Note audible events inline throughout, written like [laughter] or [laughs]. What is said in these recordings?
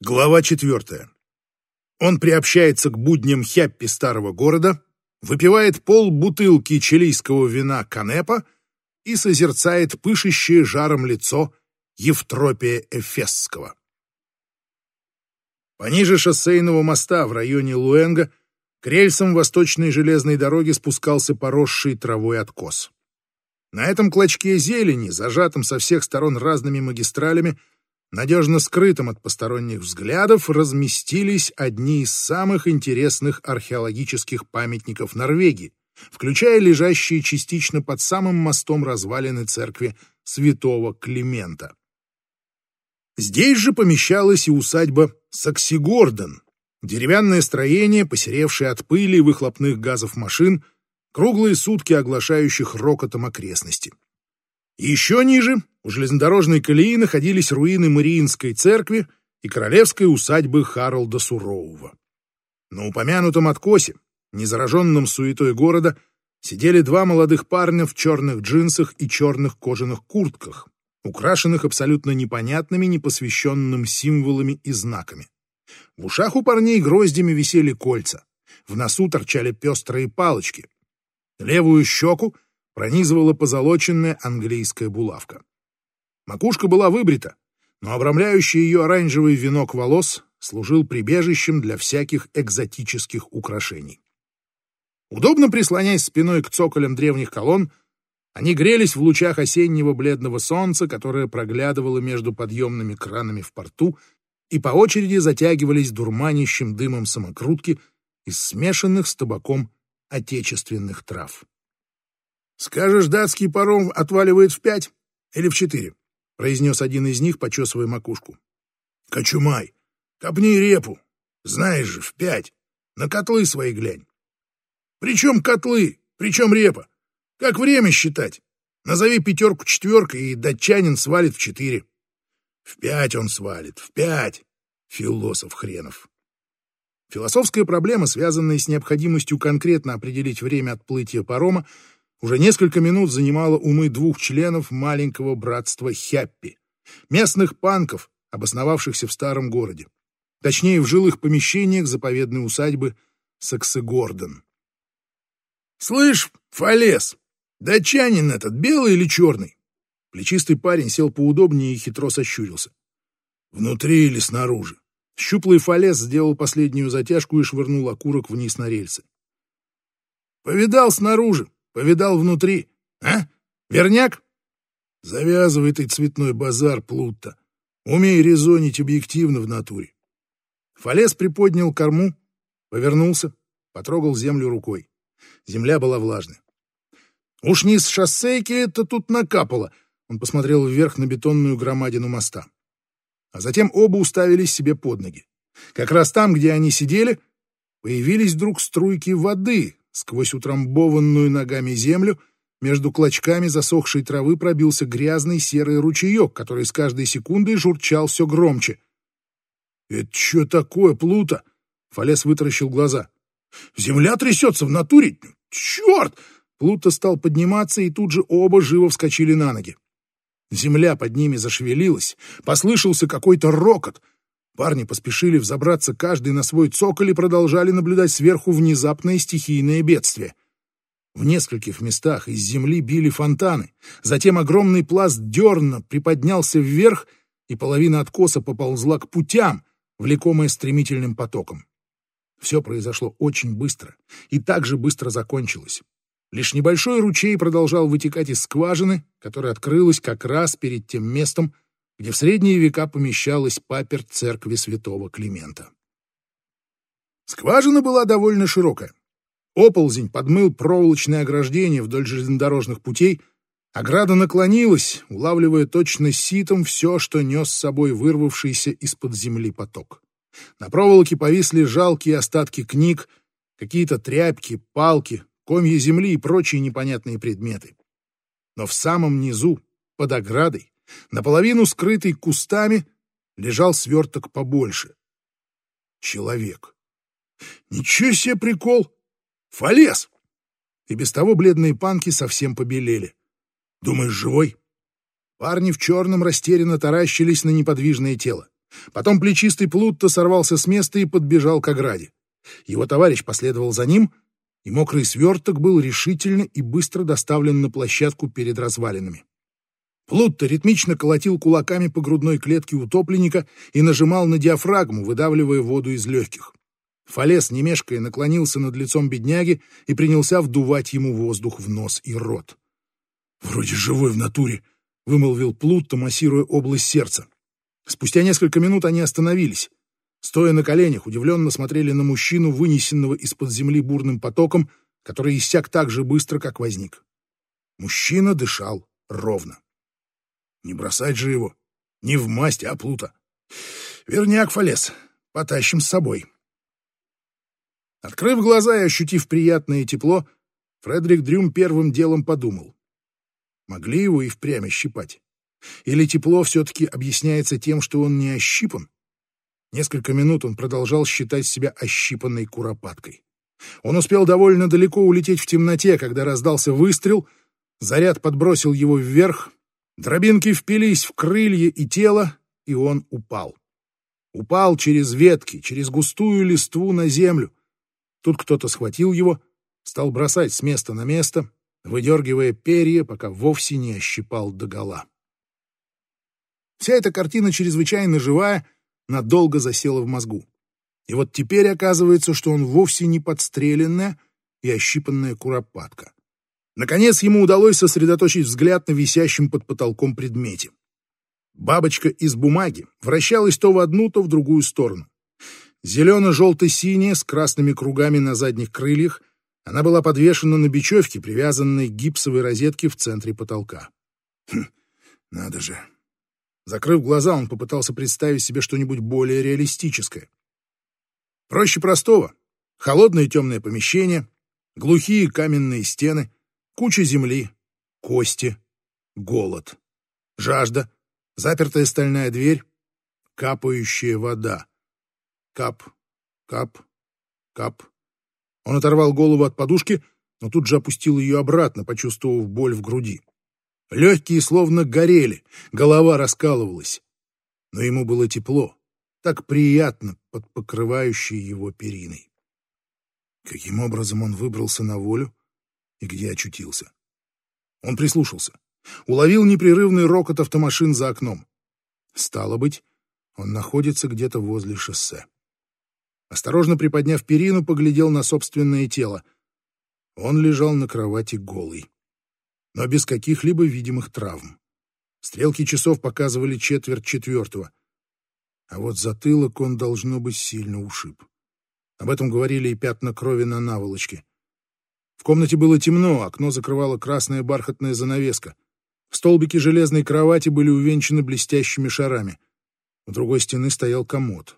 Глава четвертая. Он приобщается к будням хяппи старого города, выпивает пол бутылки чилийского вина канепа и созерцает пышущее жаром лицо Евтропия Эфесского. Пониже шоссейного моста в районе Луэнга к рельсам восточной железной дороги спускался поросший травой откос. На этом клочке зелени, зажатом со всех сторон разными магистралями, надежно скрытым от посторонних взглядов, разместились одни из самых интересных археологических памятников Норвегии, включая лежащие частично под самым мостом развалины церкви святого Климента. Здесь же помещалась и усадьба Саксигорден, деревянное строение, посеревшее от пыли и выхлопных газов машин, круглые сутки оглашающих рокотом окрестности. Еще ниже, у железнодорожной колеи, находились руины Мариинской церкви и королевской усадьбы Харалда Сурового. На упомянутом откосе, незараженном суетой города, сидели два молодых парня в черных джинсах и черных кожаных куртках, украшенных абсолютно непонятными, непосвященным символами и знаками. В ушах у парней гроздями висели кольца, в носу торчали пестрые палочки. Левую щеку — пронизывала позолоченная английская булавка. Макушка была выбрита, но обрамляющий ее оранжевый венок волос служил прибежищем для всяких экзотических украшений. Удобно прислоняясь спиной к цоколям древних колонн, они грелись в лучах осеннего бледного солнца, которое проглядывало между подъемными кранами в порту, и по очереди затягивались дурманящим дымом самокрутки из смешанных с табаком отечественных трав. «Скажешь, датский паром отваливает в пять или в четыре?» — произнес один из них, почесывая макушку. «Кочумай, копни репу. Знаешь же, в пять. На котлы свои глянь». «Причем котлы? Причем репа? Как время считать? Назови пятерку четверкой, и датчанин свалит в четыре». «В пять он свалит, в пять!» Философ хренов. Философская проблема, связанная с необходимостью конкретно определить время отплытия парома, уже несколько минут занимала умы двух членов маленького братства Хяппи, местных панков, обосновавшихся в старом городе. Точнее, в жилых помещениях заповедной усадьбы Саксегорден. «Слышь, Фалес, датчанин этот, белый или черный?» Плечистый парень сел поудобнее и хитро сощурился. «Внутри или снаружи?» Щуплый Фалес сделал последнюю затяжку и швырнул окурок вниз на рельсы. «Повидал снаружи. Повидал внутри, а? Верняк? Завязывай ты цветной базар, Плутта. Умей резонить объективно в натуре. Фалес приподнял корму, повернулся, потрогал землю рукой. Земля была влажная. Уж не с шоссейки это тут накапало. Он посмотрел вверх на бетонную громадину моста. А затем оба уставились себе под ноги. Как раз там, где они сидели, появились вдруг струйки воды, Сквозь утрамбованную ногами землю между клочками засохшей травы пробился грязный серый ручеек, который с каждой секундой журчал все громче. «Это что такое, Плута?» — Фалес вытаращил глаза. «Земля трясется в натуре! Черт!» Плута стал подниматься, и тут же оба живо вскочили на ноги. Земля под ними зашевелилась, послышался какой-то рокот — Парни поспешили взобраться каждый на свой цоколь и продолжали наблюдать сверху внезапное стихийное бедствие. В нескольких местах из земли били фонтаны, затем огромный пласт дерна приподнялся вверх, и половина откоса поползла к путям, влекомая стремительным потоком. Все произошло очень быстро и так же быстро закончилось. Лишь небольшой ручей продолжал вытекать из скважины, которая открылась как раз перед тем местом, где в средние века помещалась паперть церкви святого Климента. Скважина была довольно широкая. Оползень подмыл проволочное ограждение вдоль железнодорожных путей, ограда наклонилась, улавливая точно ситом все, что нес с собой вырвавшийся из-под земли поток. На проволоке повисли жалкие остатки книг, какие-то тряпки, палки, комья земли и прочие непонятные предметы. Но в самом низу, под оградой, Наполовину скрытый кустами лежал сверток побольше. Человек. Ничего себе прикол! Фалес! И без того бледные панки совсем побелели. Думаешь, живой? Парни в черном растерянно таращились на неподвижное тело. Потом плечистый Плутто сорвался с места и подбежал к ограде. Его товарищ последовал за ним, и мокрый сверток был решительно и быстро доставлен на площадку перед развалинами. Плутто ритмично колотил кулаками по грудной клетке утопленника и нажимал на диафрагму, выдавливая воду из легких. Фалес, не мешкая, наклонился над лицом бедняги и принялся вдувать ему воздух в нос и рот. «Вроде живой в натуре», — вымолвил Плутто, массируя область сердца. Спустя несколько минут они остановились. Стоя на коленях, удивленно смотрели на мужчину, вынесенного из-под земли бурным потоком, который иссяк так же быстро, как возник. Мужчина дышал ровно. Не бросать же его. Не в масть, а плута. Верняк, Фалес. Потащим с собой. Открыв глаза и ощутив приятное тепло, Фредерик Дрюм первым делом подумал. Могли его и впрямь ощипать. Или тепло все-таки объясняется тем, что он не ощипан? Несколько минут он продолжал считать себя ощипанной куропаткой. Он успел довольно далеко улететь в темноте, когда раздался выстрел, заряд подбросил его вверх, дробинки впились в крылья и тело, и он упал. Упал через ветки, через густую листву на землю. Тут кто-то схватил его, стал бросать с места на место, выдергивая перья, пока вовсе не ощипал догола. Вся эта картина чрезвычайно живая, надолго засела в мозгу. И вот теперь оказывается, что он вовсе не подстреленная и ощипанная куропатка. Наконец ему удалось сосредоточить взгляд на висящем под потолком предмете. Бабочка из бумаги вращалась то в одну, то в другую сторону. Зелено-желто-синяя, с красными кругами на задних крыльях, она была подвешена на бечевке, привязанной к гипсовой розетке в центре потолка. Хм, надо же, Закрыв глаза, он попытался представить себе что-нибудь более реалистическое. Проще простого. Холодное темное помещение, глухие каменные стены, куча земли, кости, голод, жажда, запертая стальная дверь, капающая вода. Кап, кап, кап. Он оторвал голову от подушки, но тут же опустил ее обратно, почувствовав боль в груди. Легкие словно горели, голова раскалывалась. Но ему было тепло, так приятно под покрывающей его периной. Каким образом он выбрался на волю и где очутился? Он прислушался, уловил непрерывный рокот автомашин за окном. Стало быть, он находится где-то возле шоссе. Осторожно приподняв перину, поглядел на собственное тело. Он лежал на кровати голый но без каких-либо видимых травм. Стрелки часов показывали четверть четвертого. А вот затылок он, должно быть, сильно ушиб. Об этом говорили и пятна крови на наволочке. В комнате было темно, окно закрывала красная бархатная занавеска. Столбики железной кровати были увенчаны блестящими шарами. У другой стены стоял комод.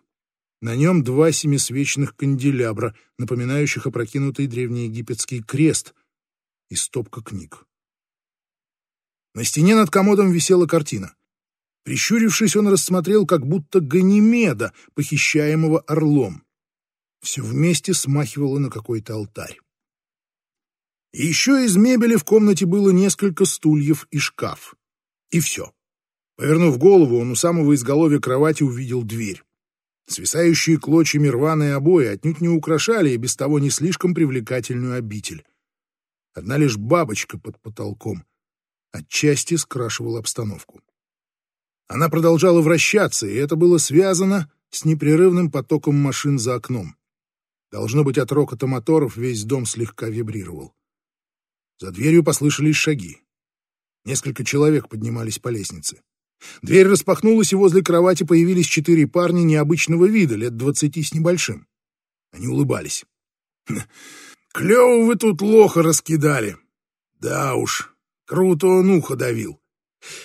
На нем два семисвечных канделябра, напоминающих опрокинутый древнеегипетский крест, и стопка книг. На стене над комодом висела картина. Прищурившись, он рассмотрел как будто Ганимеда, похищаемого орлом. Все вместе смахивало на какой-то алтарь. Еще из мебели в комнате было несколько стульев и шкаф. И все. Повернув голову, он у самого изголовья кровати увидел дверь. Свисающие клочьями рваные обои отнюдь не украшали и без того не слишком привлекательную обитель. Одна лишь бабочка под потолком отчасти скрашивал обстановку. Она продолжала вращаться, и это было связано с непрерывным потоком машин за окном. Должно быть, от рокота моторов весь дом слегка вибрировал. За дверью послышались шаги. Несколько человек поднимались по лестнице. Дверь распахнулась, и возле кровати появились четыре парня необычного вида, лет двадцати с небольшим. Они улыбались. [laughs] «Клево вы тут лоха раскидали!» «Да уж, Круто он ухо давил.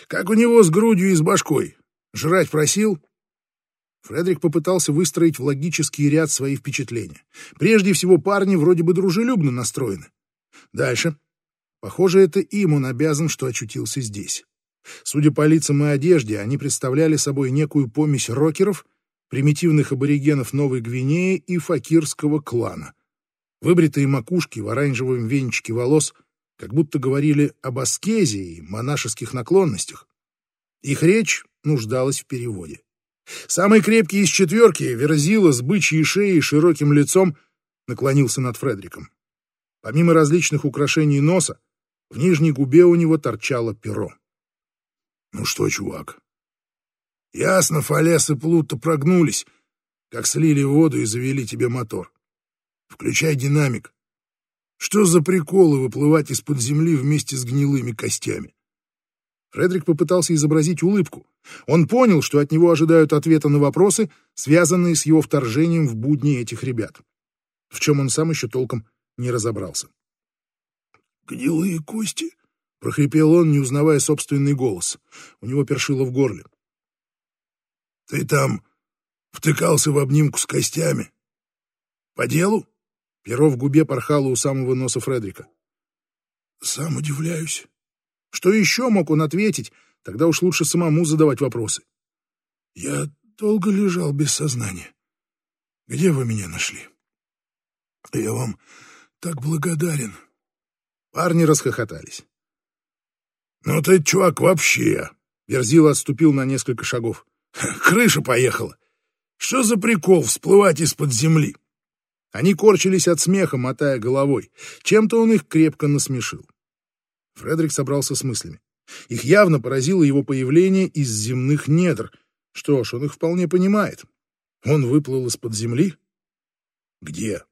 Как у него с грудью и с башкой? Жрать просил? Фредерик попытался выстроить в логический ряд свои впечатления. Прежде всего, парни вроде бы дружелюбно настроены. Дальше. Похоже, это им он обязан, что очутился здесь. Судя по лицам и одежде, они представляли собой некую помесь рокеров, примитивных аборигенов Новой Гвинеи и факирского клана. Выбритые макушки в оранжевом венчике волос — как будто говорили об аскезе и монашеских наклонностях. Их речь нуждалась в переводе. Самый крепкий из четверки, Верзила с бычьей шеей и широким лицом, наклонился над Фредриком. Помимо различных украшений носа, в нижней губе у него торчало перо. «Ну что, чувак, ясно, Фалес и Плута прогнулись, как слили воду и завели тебе мотор. Включай динамик. Что за приколы выплывать из-под земли вместе с гнилыми костями?» Фредерик попытался изобразить улыбку. Он понял, что от него ожидают ответа на вопросы, связанные с его вторжением в будни этих ребят. В чем он сам еще толком не разобрался. «Гнилые кости?» — прохрипел он, не узнавая собственный голос. У него першило в горле. «Ты там втыкался в обнимку с костями? По делу?» Перо в губе порхало у самого носа Фредрика. «Сам удивляюсь. Что еще мог он ответить? Тогда уж лучше самому задавать вопросы. Я долго лежал без сознания. Где вы меня нашли? Я вам так благодарен. Парни расхохотались. Ну ты, чувак, вообще. Верзила отступил на несколько шагов. Крыша поехала. Что за прикол всплывать из-под земли? Они корчились от смеха, мотая головой. Чем-то он их крепко насмешил. Фредерик собрался с мыслями. Их явно поразило его появление из земных недр. Что ж, он их вполне понимает. Он выплыл из-под земли? Где?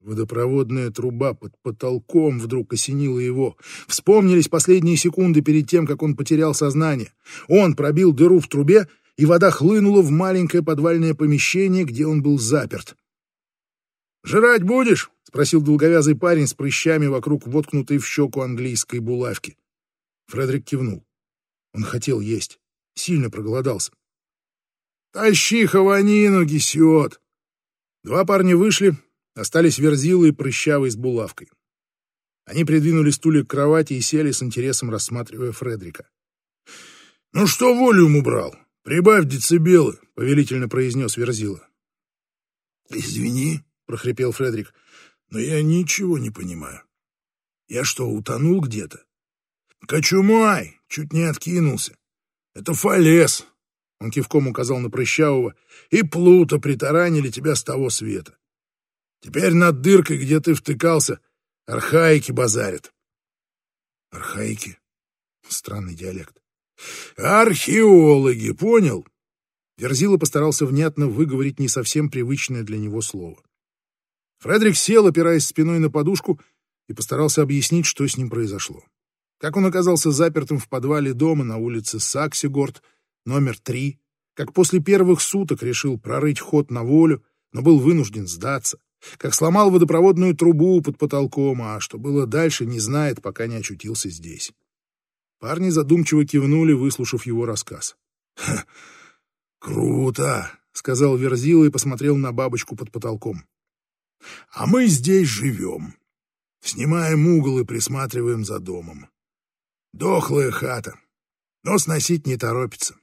Водопроводная труба под потолком вдруг осенила его. Вспомнились последние секунды перед тем, как он потерял сознание. Он пробил дыру в трубе, и вода хлынула в маленькое подвальное помещение, где он был заперт. «Жрать будешь?» — спросил долговязый парень с прыщами вокруг воткнутой в щеку английской булавки. Фредерик кивнул. Он хотел есть, сильно проголодался. «Тащи хованину, гесиот!» Два парня вышли, остались верзилы и прыщавый с булавкой. Они придвинули стулья к кровати и сели с интересом, рассматривая Фредрика. «Ну что волюм убрал? Прибавь децибелы», — повелительно произнес Верзила. «Извини», прохрипел Фредерик. Но я ничего не понимаю. Я что, утонул где-то? Кочумай! Чуть не откинулся. Это фалес. Он кивком указал на Прыщавого. И Плута притаранили тебя с того света. Теперь над дыркой, где ты втыкался, архаики базарят. Архаики? Странный диалект. Археологи, понял? Верзила постарался внятно выговорить не совсем привычное для него слово. Фредерик сел, опираясь спиной на подушку, и постарался объяснить, что с ним произошло. Как он оказался запертым в подвале дома на улице Саксигорд, номер три, как после первых суток решил прорыть ход на волю, но был вынужден сдаться, как сломал водопроводную трубу под потолком, а что было дальше, не знает, пока не очутился здесь. Парни задумчиво кивнули, выслушав его рассказ. «Круто!» — сказал Верзила и посмотрел на бабочку под потолком. А мы здесь живем. Снимаем угол и присматриваем за домом. Дохлая хата, но сносить не торопится.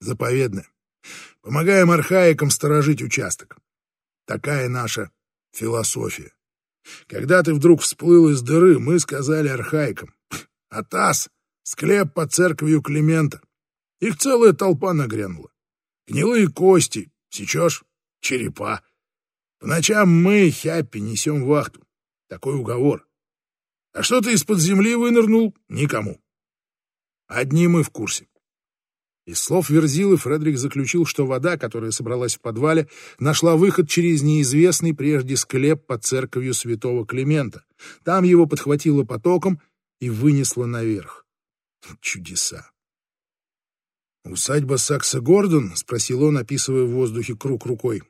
Заповедно. Помогаем архаикам сторожить участок. Такая наша философия. Когда ты вдруг всплыл из дыры, мы сказали архаикам. Атас, склеп под церковью Климента. Их целая толпа нагрянула. Гнилые кости, сечешь, черепа. По ночам мы, Хяппи, несем вахту. Такой уговор. А что ты из-под земли вынырнул? Никому. Одни мы в курсе. Из слов Верзилы Фредерик заключил, что вода, которая собралась в подвале, нашла выход через неизвестный прежде склеп под церковью святого Климента. Там его подхватило потоком и вынесло наверх. Чудеса. «Усадьба Сакса Гордон?» — спросил он, описывая в воздухе круг рукой.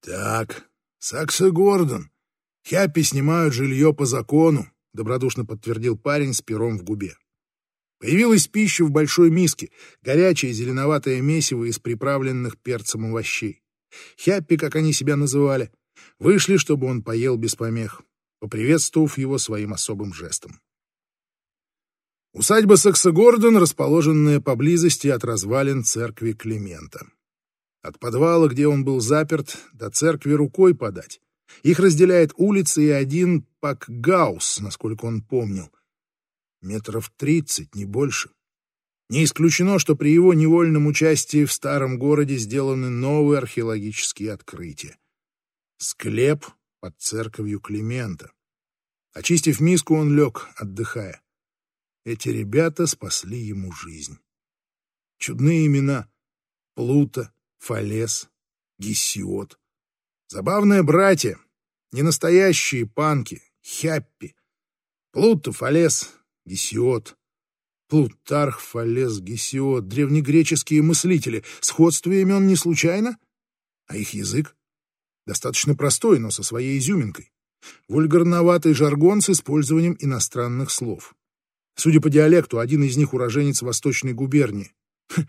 «Так, Сакса Гордон. Хяппи снимают жилье по закону, добродушно подтвердил парень с пером в губе. Появилась пища в большой миске, горячее зеленоватое месиво из приправленных перцем овощей. Хяппи, как они себя называли, вышли, чтобы он поел без помех, поприветствовав его своим особым жестом. Усадьба Сакса Гордон, расположенная поблизости от развалин церкви Климента. От подвала, где он был заперт, до церкви рукой подать. Их разделяет улица и один пакгаус, насколько он помнил. Метров тридцать, не больше. Не исключено, что при его невольном участии в старом городе сделаны новые археологические открытия. Склеп под церковью Климента. Очистив миску, он лег, отдыхая. Эти ребята спасли ему жизнь. Чудные имена — Плута, Фалес, Гесиот. Забавные братья, ненастоящие панки, хяппи. Плута, Фалес, Гесиот. Плутарх, Фалес, Гесиот, древнегреческие мыслители. Сходство имен не случайно? А их язык? Достаточно простой, но со своей изюминкой. Вульгарноватый жаргон с использованием иностранных слов. Судя по диалекту, один из них уроженец Восточной губернии. Ха,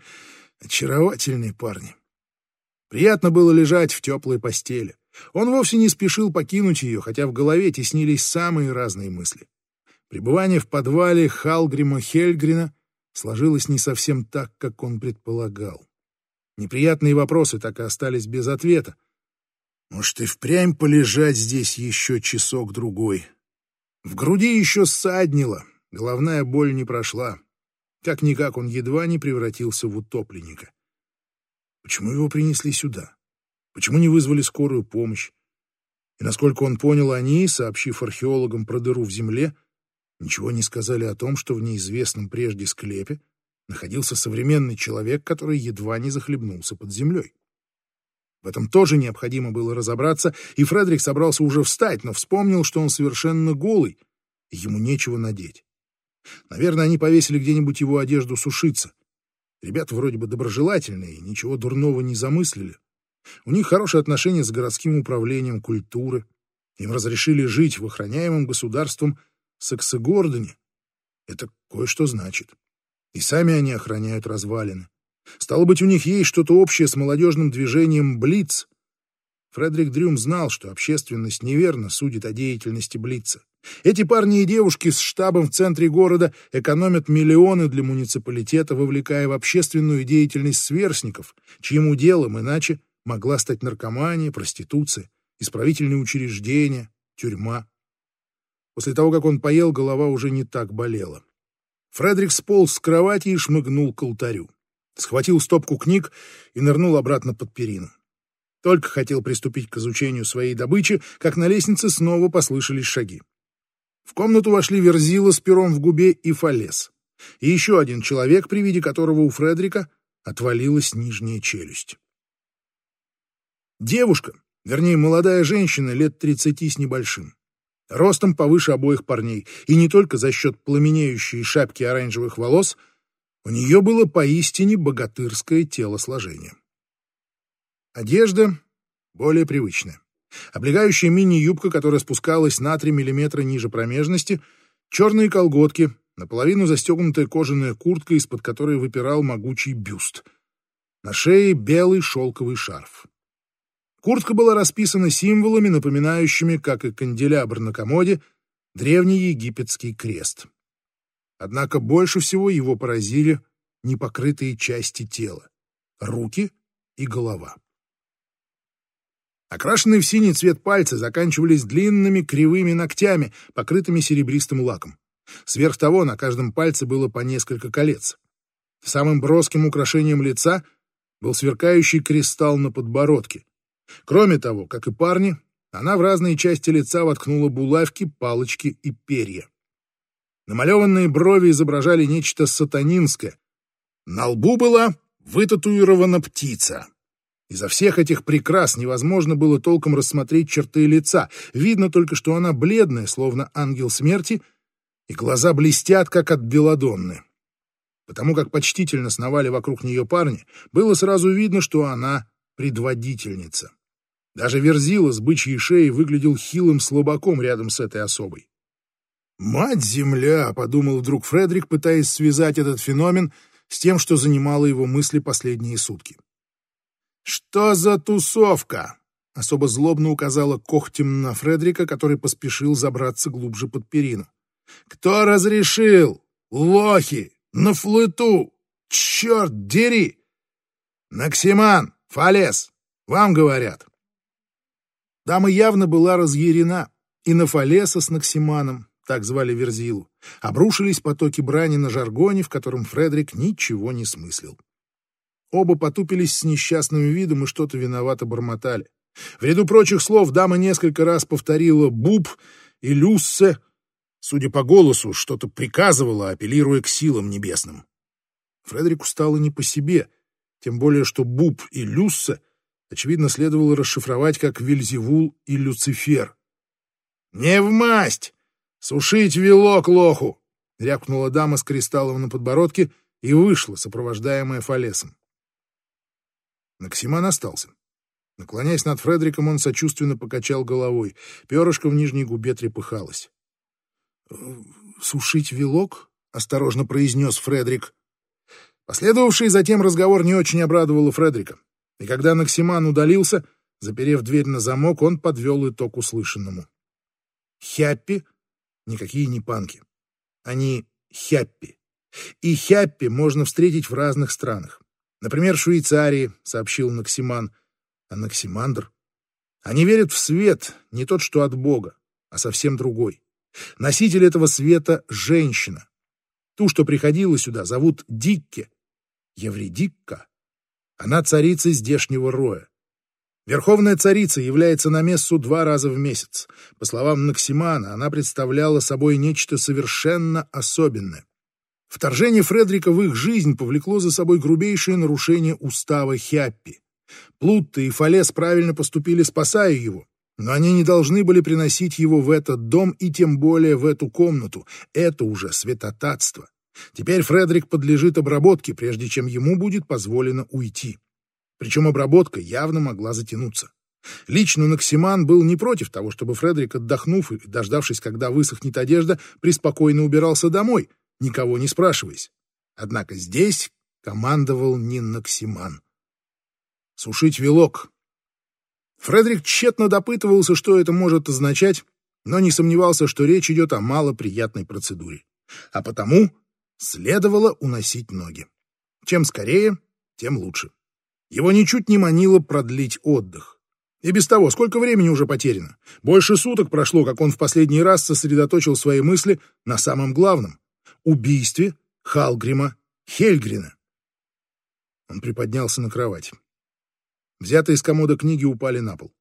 очаровательные парни. Приятно было лежать в теплой постели. Он вовсе не спешил покинуть ее, хотя в голове теснились самые разные мысли. Пребывание в подвале Халгрима Хельгрина сложилось не совсем так, как он предполагал. Неприятные вопросы так и остались без ответа. Может, и впрямь полежать здесь еще часок-другой. В груди еще ссаднило, головная боль не прошла. Как-никак он едва не превратился в утопленника. Почему его принесли сюда? Почему не вызвали скорую помощь? И насколько он понял, они, сообщив археологам про дыру в земле, ничего не сказали о том, что в неизвестном прежде склепе находился современный человек, который едва не захлебнулся под землей. В этом тоже необходимо было разобраться, и Фредерик собрался уже встать, но вспомнил, что он совершенно голый, и ему нечего надеть. Наверное, они повесили где-нибудь его одежду сушиться. Ребята вроде бы доброжелательные и ничего дурного не замыслили. У них хорошие отношения с городским управлением культуры. Им разрешили жить в охраняемом государством Саксогордоне. Это кое-что значит. И сами они охраняют развалины. Стало быть, у них есть что-то общее с молодежным движением «Блиц». Фредерик Дрюм знал, что общественность неверно судит о деятельности Блица. Эти парни и девушки с штабом в центре города экономят миллионы для муниципалитета, вовлекая в общественную деятельность сверстников, чьим уделом иначе могла стать наркомания, проституция, исправительные учреждения, тюрьма. После того, как он поел, голова уже не так болела. Фредерик сполз с кровати и шмыгнул к алтарю. Схватил стопку книг и нырнул обратно под перину. Только хотел приступить к изучению своей добычи, как на лестнице снова послышались шаги. В комнату вошли Верзила с пером в губе и Фалес. И еще один человек, при виде которого у Фредрика отвалилась нижняя челюсть. Девушка, вернее, молодая женщина лет тридцати с небольшим. Ростом повыше обоих парней, и не только за счет пламенеющей шапки оранжевых волос, у нее было поистине богатырское телосложение. Одежда более привычная облегающая мини-юбка, которая спускалась на 3 мм ниже промежности, черные колготки, наполовину застегнутая кожаная куртка, из-под которой выпирал могучий бюст. На шее белый шелковый шарф. Куртка была расписана символами, напоминающими, как и канделябр на комоде, древний египетский крест. Однако больше всего его поразили непокрытые части тела — руки и голова. Окрашенные в синий цвет пальцы заканчивались длинными кривыми ногтями, покрытыми серебристым лаком. Сверх того на каждом пальце было по несколько колец. Самым броским украшением лица был сверкающий кристалл на подбородке. Кроме того, как и парни, она в разные части лица воткнула булавки, палочки и перья. Намалеванные брови изображали нечто сатанинское. На лбу была вытатуирована птица. Изо всех этих прикрас невозможно было толком рассмотреть черты лица. Видно только, что она бледная, словно ангел смерти, и глаза блестят, как от белодонны. Потому как почтительно сновали вокруг нее парни, было сразу видно, что она предводительница. Даже Верзила с бычьей шеей выглядел хилым слабаком рядом с этой особой. «Мать-земля!» — подумал вдруг Фредерик, пытаясь связать этот феномен с тем, что занимало его мысли последние сутки. «Что за тусовка?» — особо злобно указала когтем на Фредрика, который поспешил забраться глубже под перину. «Кто разрешил? Лохи! На флыту! Черт дери!» «Наксиман! Фалес! Вам говорят!» Дама явно была разъярена и на Фалеса с Наксиманом, так звали Верзилу, обрушились потоки брани на жаргоне, в котором Фредерик ничего не смыслил. Оба потупились с несчастным видом и что-то виновато бормотали. В ряду прочих слов дама несколько раз повторила «буб» и «люссе», судя по голосу, что-то приказывала, апеллируя к силам небесным. Фредерику стало не по себе, тем более что «буб» и «люссе» очевидно следовало расшифровать как «вельзевул» и «люцифер». «Не в масть! Сушить вилок лоху!» — рявкнула дама с кристаллом на подбородке и вышла, сопровождаемая Фалесом. Наксиман остался. Наклоняясь над Фредериком, он сочувственно покачал головой. Перышко в нижней губе трепыхалось. «Сушить вилок?» — осторожно произнес Фредерик. Последовавший затем разговор не очень обрадовал Фредерика. И когда Наксиман удалился, заперев дверь на замок, он подвел итог услышанному. Хяппи — никакие не панки. Они хяппи. И хяппи можно встретить в разных странах. Например, в Швейцарии, сообщил Наксиман. А Наксимандр? Они верят в свет, не тот, что от Бога, а совсем другой. Носитель этого света — женщина. Ту, что приходила сюда, зовут Дикке, Евредикка. Она царица здешнего роя. Верховная царица является на мессу два раза в месяц. По словам Наксимана, она представляла собой нечто совершенно особенное. Вторжение Фредрика в их жизнь повлекло за собой грубейшее нарушение устава Хяппи. Плутта и Фалес правильно поступили, спасая его, но они не должны были приносить его в этот дом и тем более в эту комнату. Это уже святотатство. Теперь Фредерик подлежит обработке, прежде чем ему будет позволено уйти. Причем обработка явно могла затянуться. Лично Наксиман был не против того, чтобы Фредерик, отдохнув и дождавшись, когда высохнет одежда, преспокойно убирался домой, никого не спрашиваясь. Однако здесь командовал не Наксиман. Сушить вилок. Фредерик тщетно допытывался, что это может означать, но не сомневался, что речь идет о малоприятной процедуре. А потому следовало уносить ноги. Чем скорее, тем лучше. Его ничуть не манило продлить отдых. И без того, сколько времени уже потеряно? Больше суток прошло, как он в последний раз сосредоточил свои мысли на самом главном убийстве Халгрима Хельгрина. Он приподнялся на кровать. Взятые из комода книги упали на пол.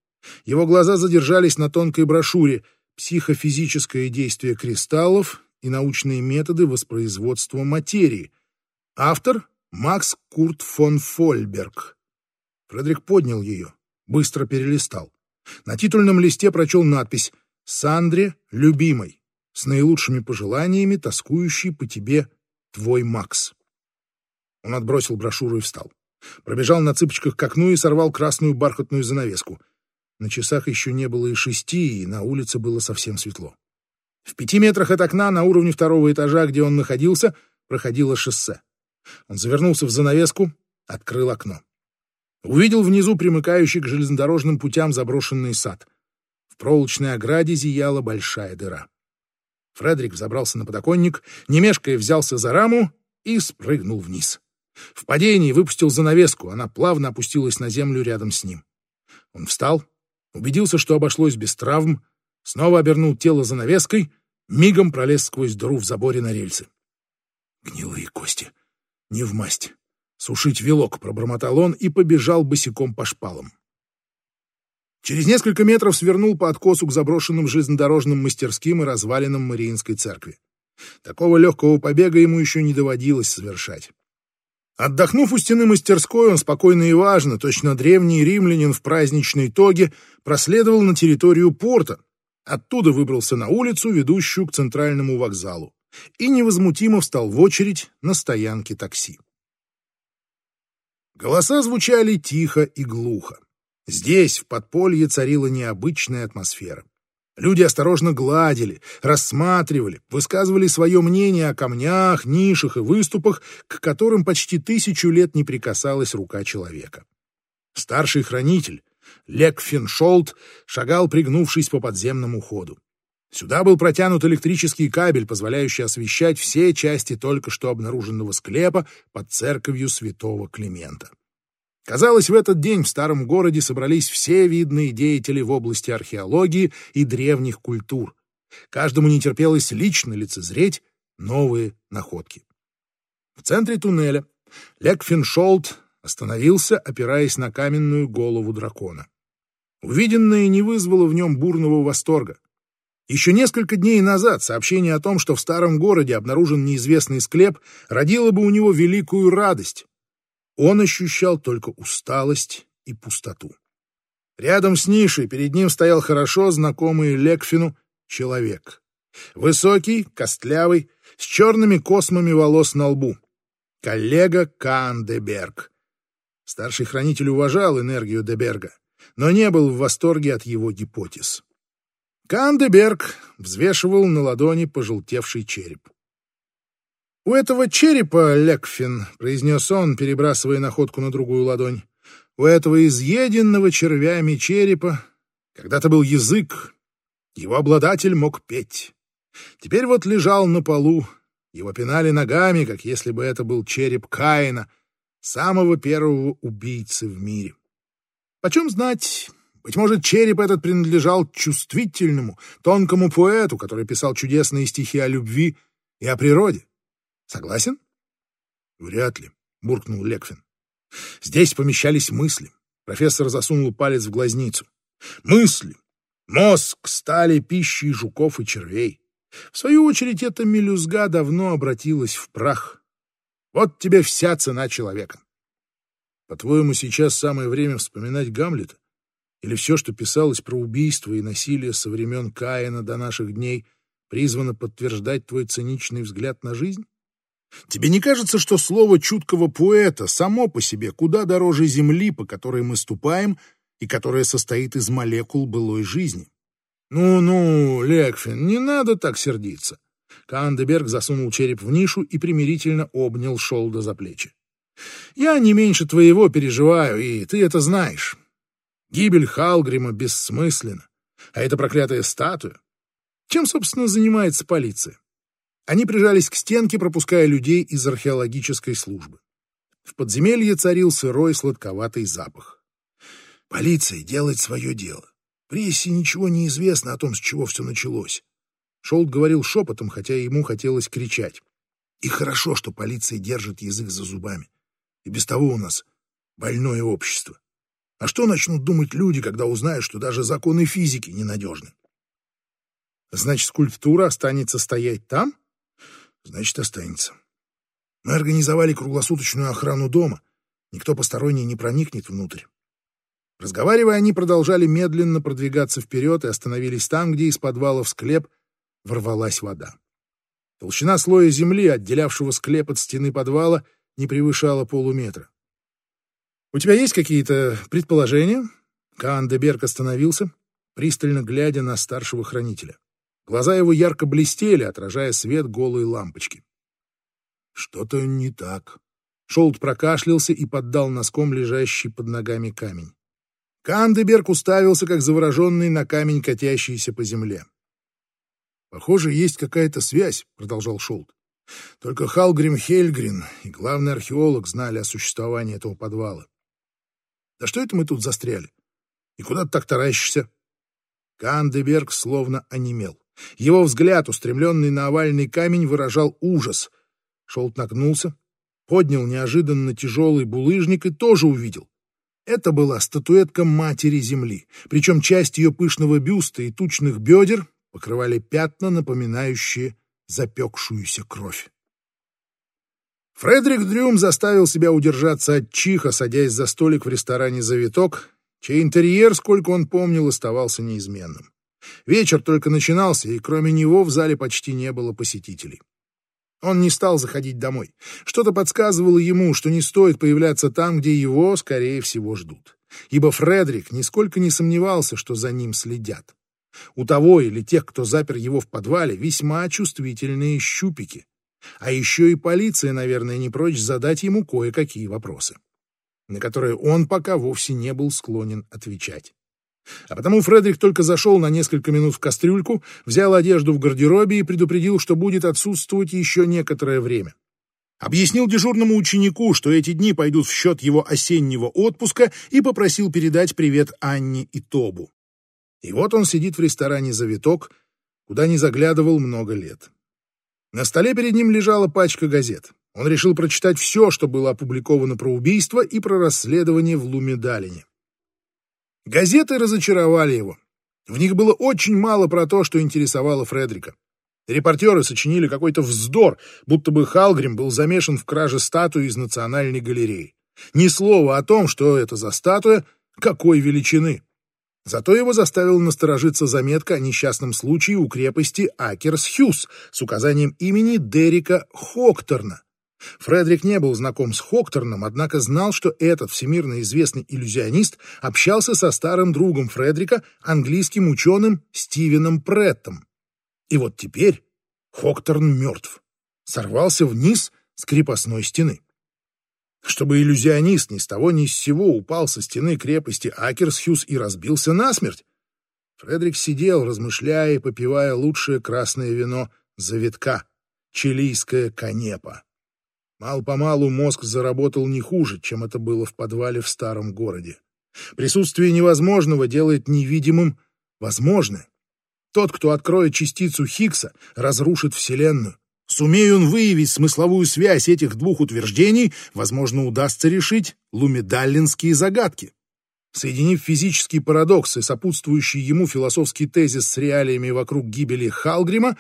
Его глаза задержались на тонкой брошюре «Психофизическое действие кристаллов и научные методы воспроизводства материи». Автор — Макс Курт фон Фольберг. Фредерик поднял ее, быстро перелистал. На титульном листе прочел надпись «Сандре, любимой» с наилучшими пожеланиями, тоскующий по тебе твой Макс. Он отбросил брошюру и встал. Пробежал на цыпочках к окну и сорвал красную бархатную занавеску. На часах еще не было и шести, и на улице было совсем светло. В пяти метрах от окна на уровне второго этажа, где он находился, проходило шоссе. Он завернулся в занавеску, открыл окно. Увидел внизу примыкающий к железнодорожным путям заброшенный сад. В проволочной ограде зияла большая дыра. Фредерик взобрался на подоконник, не взялся за раму и спрыгнул вниз. В падении выпустил занавеску, она плавно опустилась на землю рядом с ним. Он встал, убедился, что обошлось без травм, снова обернул тело занавеской, мигом пролез сквозь дыру в заборе на рельсы. Гнилые кости. Не в масть. Сушить вилок, пробормотал он и побежал босиком по шпалам. Через несколько метров свернул по откосу к заброшенным железнодорожным мастерским и развалинам Мариинской церкви. Такого легкого побега ему еще не доводилось совершать. Отдохнув у стены мастерской, он спокойно и важно, точно древний римлянин в праздничной тоге, проследовал на территорию порта, оттуда выбрался на улицу, ведущую к центральному вокзалу, и невозмутимо встал в очередь на стоянке такси. Голоса звучали тихо и глухо. Здесь, в подполье, царила необычная атмосфера. Люди осторожно гладили, рассматривали, высказывали свое мнение о камнях, нишах и выступах, к которым почти тысячу лет не прикасалась рука человека. Старший хранитель, Лек Финшолд, шагал, пригнувшись по подземному ходу. Сюда был протянут электрический кабель, позволяющий освещать все части только что обнаруженного склепа под церковью святого Климента. Казалось, в этот день в старом городе собрались все видные деятели в области археологии и древних культур. Каждому не терпелось лично лицезреть новые находки. В центре туннеля Лекфиншолд остановился, опираясь на каменную голову дракона. Увиденное не вызвало в нем бурного восторга. Еще несколько дней назад сообщение о том, что в старом городе обнаружен неизвестный склеп, родило бы у него великую радость. Он ощущал только усталость и пустоту. Рядом с нишей перед ним стоял хорошо знакомый Лекфину человек. Высокий, костлявый, с черными космами волос на лбу. Коллега Каан Деберг. Старший хранитель уважал энергию Деберга, но не был в восторге от его гипотез. Кандеберг взвешивал на ладони пожелтевший череп. «У этого черепа, Лекфин», — произнес он, перебрасывая находку на другую ладонь, «у этого изъеденного червями черепа когда-то был язык, его обладатель мог петь. Теперь вот лежал на полу, его пинали ногами, как если бы это был череп Каина, самого первого убийцы в мире. Почем знать, быть может, череп этот принадлежал чувствительному, тонкому поэту, который писал чудесные стихи о любви и о природе. Согласен? Вряд ли, буркнул Лекфин. Здесь помещались мысли. Профессор засунул палец в глазницу. Мысли. Мозг стали пищей жуков и червей. В свою очередь, эта мелюзга давно обратилась в прах. Вот тебе вся цена человека. По-твоему, сейчас самое время вспоминать Гамлета? Или все, что писалось про убийство и насилие со времен Каина до наших дней, призвано подтверждать твой циничный взгляд на жизнь? Тебе не кажется, что слово чуткого поэта само по себе куда дороже земли, по которой мы ступаем, и которая состоит из молекул былой жизни? Ну-ну, Лекфин, не надо так сердиться. Кандеберг засунул череп в нишу и примирительно обнял Шолда за плечи. Я не меньше твоего переживаю, и ты это знаешь. Гибель Халгрима бессмысленна. А эта проклятая статуя? Чем, собственно, занимается полиция? Они прижались к стенке, пропуская людей из археологической службы. В подземелье царил сырой сладковатый запах. Полиция делает свое дело. Прессе ничего не известно о том, с чего все началось. Шолт говорил шепотом, хотя ему хотелось кричать. И хорошо, что полиция держит язык за зубами. И без того у нас больное общество. А что начнут думать люди, когда узнают, что даже законы физики ненадежны? Значит, скульптура останется стоять там? Значит, останется. Мы организовали круглосуточную охрану дома. Никто посторонний не проникнет внутрь. Разговаривая, они продолжали медленно продвигаться вперед и остановились там, где из подвала в склеп ворвалась вода. Толщина слоя земли, отделявшего склеп от стены подвала, не превышала полуметра. «У тебя есть какие-то предположения?» Каан де Берг остановился, пристально глядя на старшего хранителя. Глаза его ярко блестели, отражая свет голой лампочки. «Что-то не так». Шолт прокашлялся и поддал носком лежащий под ногами камень. Кандеберг уставился, как завороженный на камень, катящийся по земле. «Похоже, есть какая-то связь», — продолжал Шолт. «Только Халгрим Хельгрин и главный археолог знали о существовании этого подвала. Да что это мы тут застряли? И куда ты так таращишься?» Кандеберг словно онемел. Его взгляд, устремленный на овальный камень, выражал ужас. Шолт нагнулся, поднял неожиданно тяжелый булыжник и тоже увидел. Это была статуэтка Матери Земли, причем часть ее пышного бюста и тучных бедер покрывали пятна, напоминающие запекшуюся кровь. Фредерик Дрюм заставил себя удержаться от чиха, садясь за столик в ресторане «Завиток», чей интерьер, сколько он помнил, оставался неизменным. Вечер только начинался, и кроме него в зале почти не было посетителей. Он не стал заходить домой. Что-то подсказывало ему, что не стоит появляться там, где его, скорее всего, ждут. Ибо Фредерик нисколько не сомневался, что за ним следят. У того или тех, кто запер его в подвале, весьма чувствительные щупики. А еще и полиция, наверное, не прочь задать ему кое-какие вопросы, на которые он пока вовсе не был склонен отвечать. А потому Фредерик только зашел на несколько минут в кастрюльку, взял одежду в гардеробе и предупредил, что будет отсутствовать еще некоторое время. Объяснил дежурному ученику, что эти дни пойдут в счет его осеннего отпуска, и попросил передать привет Анне и Тобу. И вот он сидит в ресторане «Завиток», куда не заглядывал много лет. На столе перед ним лежала пачка газет. Он решил прочитать все, что было опубликовано про убийство и про расследование в Лумедалине. Газеты разочаровали его. В них было очень мало про то, что интересовало Фредрика. Репортеры сочинили какой-то вздор, будто бы Халгрим был замешан в краже статуи из Национальной галереи. Ни слова о том, что это за статуя, какой величины. Зато его заставила насторожиться заметка о несчастном случае у крепости Акерс-Хьюз с указанием имени Дерека Хокторна. Фредерик не был знаком с Хокторном, однако знал, что этот всемирно известный иллюзионист общался со старым другом Фредерика, английским ученым Стивеном Преттом. И вот теперь Хокторн мертв, сорвался вниз с крепостной стены чтобы иллюзионист ни с того ни с сего упал со стены крепости Акерсхюз и разбился насмерть. Фредерик сидел, размышляя и попивая лучшее красное вино завитка, чилийская канепа. Мал-помалу мозг заработал не хуже, чем это было в подвале в старом городе. Присутствие невозможного делает невидимым возможное. Тот, кто откроет частицу Хиггса, разрушит Вселенную. Сумея он выявить смысловую связь этих двух утверждений, возможно, удастся решить лумедаллинские загадки. Соединив физический парадокс и сопутствующий ему философский тезис с реалиями вокруг гибели Халгрима,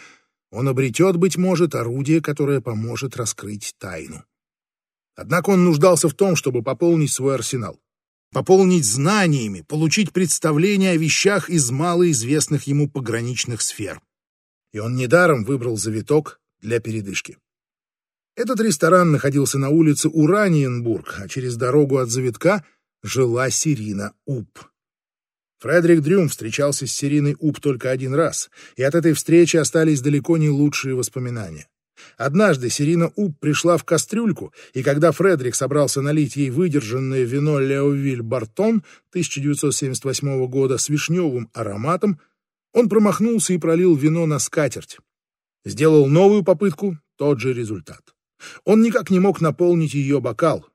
он обретет, быть может, орудие, которое поможет раскрыть тайну. Однако он нуждался в том, чтобы пополнить свой арсенал. Пополнить знаниями, получить представление о вещах из малоизвестных ему пограничных сфер. И он недаром выбрал завиток для передышки. Этот ресторан находился на улице Ураниенбург, а через дорогу от завитка жила Сирина Уп. Фредерик Дрюм встречался с Сириной Уп только один раз, и от этой встречи остались далеко не лучшие воспоминания. Однажды Сирина Уп пришла в кастрюльку, и когда Фредерик собрался налить ей выдержанное вино Леовиль Бартон 1978 года с вишневым ароматом, он промахнулся и пролил вино на скатерть. Сделал новую попытку, тот же результат. Он никак не мог наполнить ее бокал.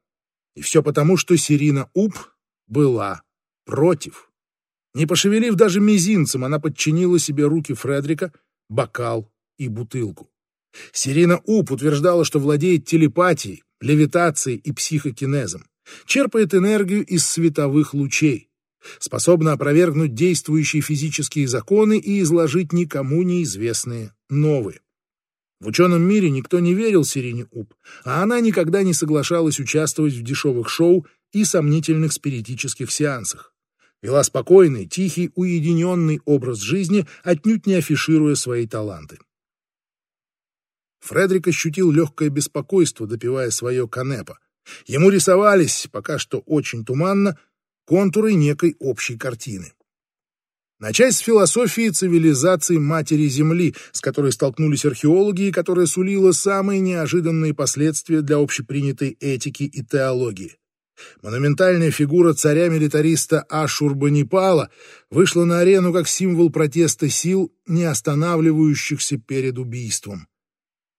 И все потому, что Сирина Уп была против. Не пошевелив даже мизинцем, она подчинила себе руки Фредрика, бокал и бутылку. Сирина Уп утверждала, что владеет телепатией, левитацией и психокинезом, черпает энергию из световых лучей, способна опровергнуть действующие физические законы и изложить никому неизвестные новые. В ученом мире никто не верил Сирине Уп, а она никогда не соглашалась участвовать в дешевых шоу и сомнительных спиритических сеансах. Вела спокойный, тихий, уединенный образ жизни, отнюдь не афишируя свои таланты. Фредерик ощутил легкое беспокойство, допивая свое канепа. Ему рисовались, пока что очень туманно, контуры некой общей картины. Начать с философии цивилизации Матери Земли, с которой столкнулись археологи и которая сулила самые неожиданные последствия для общепринятой этики и теологии. Монументальная фигура царя-милитариста Ашурбанипала вышла на арену как символ протеста сил, не останавливающихся перед убийством.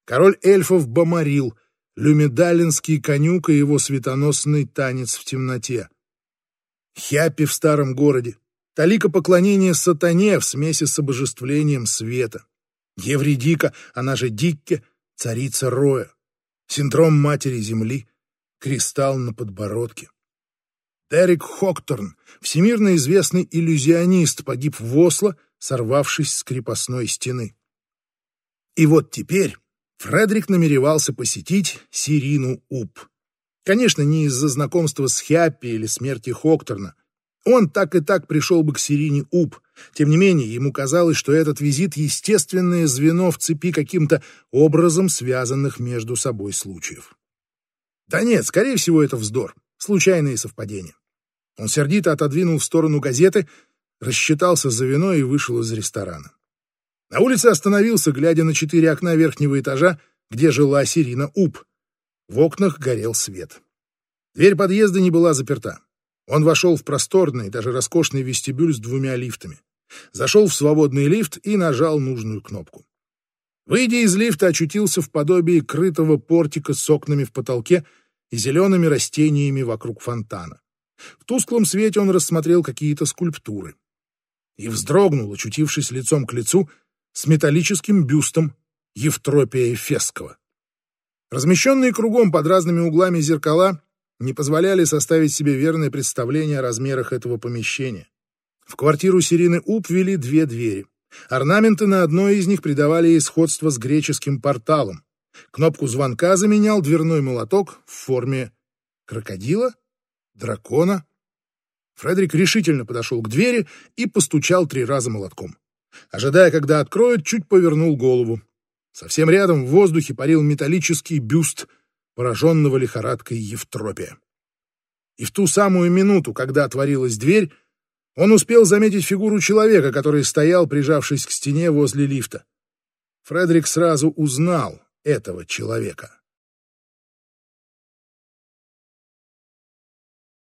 Король эльфов Бамарил, люмедалинский конюк и его светоносный танец в темноте. Хяппи в старом городе, Талика поклонения сатане в смеси с обожествлением света. Евредика, она же Дикке, царица Роя. Синдром матери земли, кристалл на подбородке. Дерек Хокторн, всемирно известный иллюзионист, погиб в Осло, сорвавшись с крепостной стены. И вот теперь Фредерик намеревался посетить Сирину Уп. Конечно, не из-за знакомства с Хяппи или смерти Хокторна, он так и так пришел бы к Сирине Уп. Тем не менее, ему казалось, что этот визит — естественное звено в цепи каким-то образом связанных между собой случаев. Да нет, скорее всего, это вздор, случайные совпадения. Он сердито отодвинул в сторону газеты, рассчитался за вино и вышел из ресторана. На улице остановился, глядя на четыре окна верхнего этажа, где жила Сирина Уп. В окнах горел свет. Дверь подъезда не была заперта. Он вошел в просторный, даже роскошный вестибюль с двумя лифтами. Зашел в свободный лифт и нажал нужную кнопку. Выйдя из лифта, очутился в подобии крытого портика с окнами в потолке и зелеными растениями вокруг фонтана. В тусклом свете он рассмотрел какие-то скульптуры. И вздрогнул, очутившись лицом к лицу с металлическим бюстом Евтропия Эфесского. Размещенные кругом под разными углами зеркала не позволяли составить себе верное представление о размерах этого помещения. В квартиру Сирины Уп вели две двери. Орнаменты на одной из них придавали ей сходство с греческим порталом. Кнопку звонка заменял дверной молоток в форме крокодила, дракона. Фредерик решительно подошел к двери и постучал три раза молотком. Ожидая, когда откроют, чуть повернул голову. Совсем рядом в воздухе парил металлический бюст пораженного лихорадкой Евтропия. И в ту самую минуту, когда отворилась дверь, он успел заметить фигуру человека, который стоял, прижавшись к стене возле лифта. Фредерик сразу узнал этого человека.